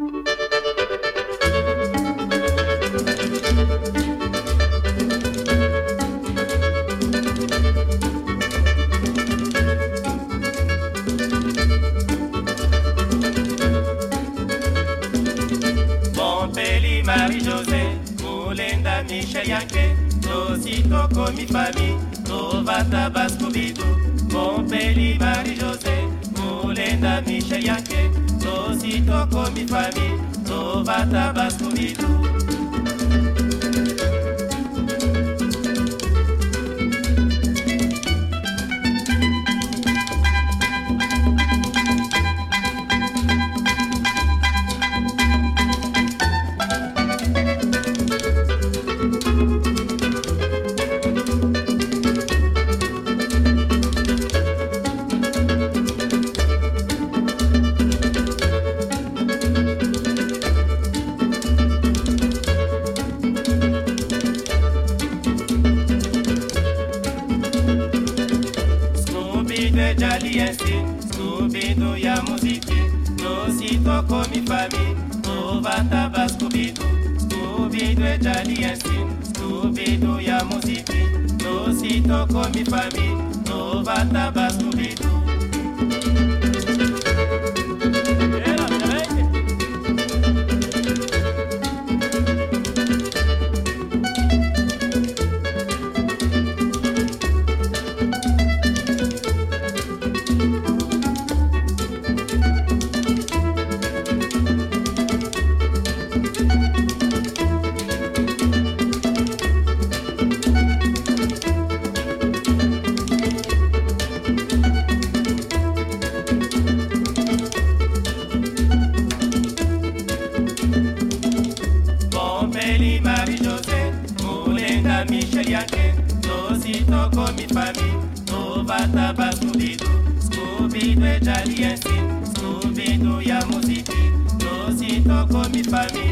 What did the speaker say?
Bon péli, Marie-Josée, coulée d'un Michel Yanquet. Nous citons comme famille, nous battons basse-cubidou. Bon péli, Marie-Josée, coulée d'un Michel Yanquet. Tosito Komi Fami Baskubidu jaliensi skubidu ya muziki nositoko mifami ovataba skubidu skubidu ejaliensi skubidu ya muziki nositoko mifami ovataba skubidu Eli Yake, no sito komi fami, no bata basubidu, Scooby-Doo e jali esi, Scooby-Doo ya musiki, no sito komi fami,